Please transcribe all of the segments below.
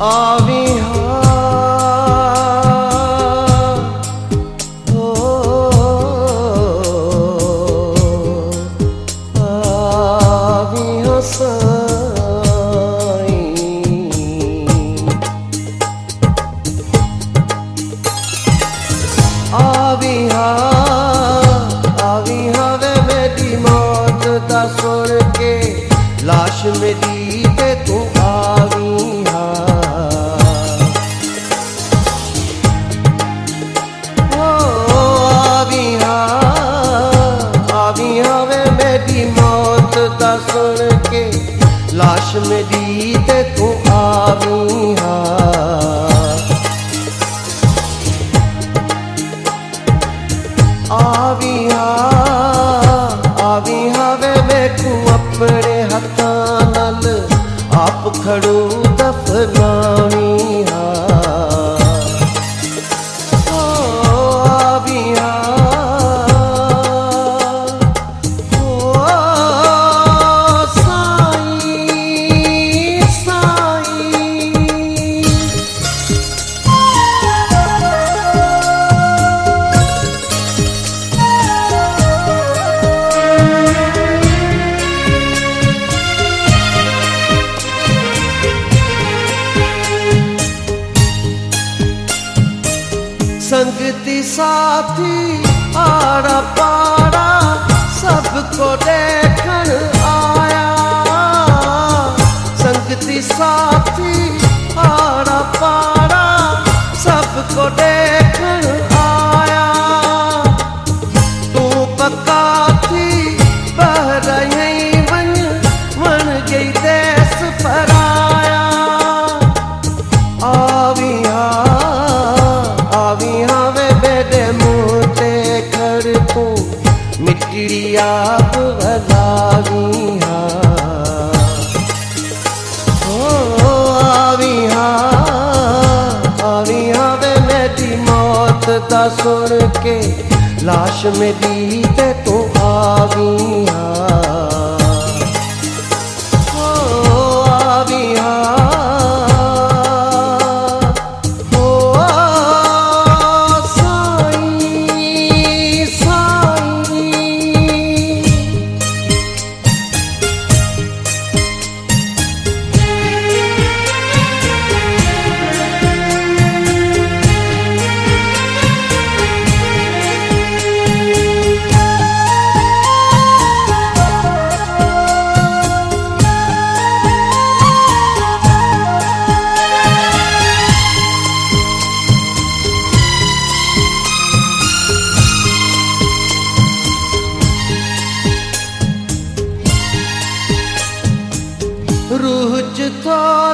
of ਮੇਰੀ ਤੇ ਤੂੰ ਆਵੀ ਹਾਂ ਆਵੀ ਹਾਂ ਆਵੀ ਹਾਂ ਵੇ ਮੈਨੂੰ ਆਪਣੇ ਹੱਥਾਂ ਨਾਲ। ਆਪ ਖੜੂ ਦਫਨਾਵੀ संगती साथी आड़ा पाड़ा सबको देखन आया। संगति साथी कर को मिट्टी आप भलाविया ओ आविया आविया वे मेरी मौत दा सुन के, लाश मेरी ते तू आविया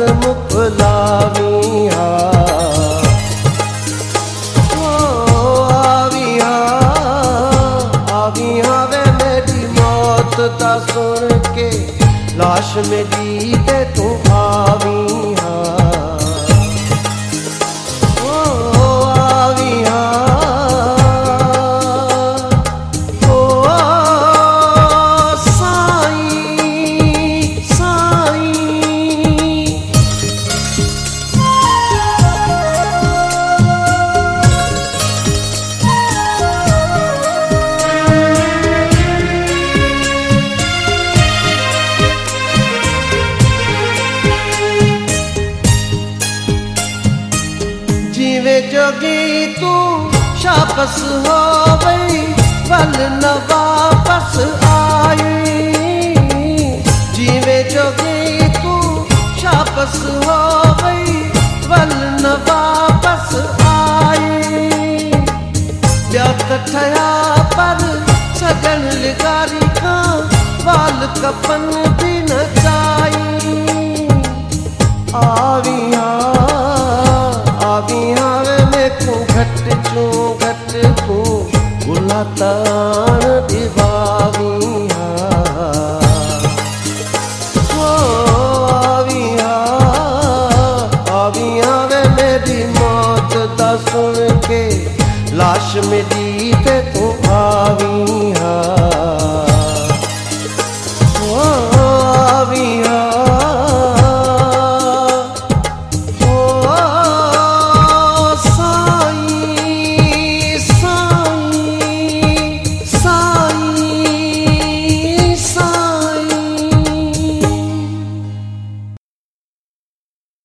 हसमुख लामिया वे मेरी मौत दा सुन के लाश मेरी ते वापस हो गई बल न वापस आई। जीवे जोगी तू शापस हो गई बल न वापस आई। व्याप्त पर सगन लिगारी का बाल कपन भी love.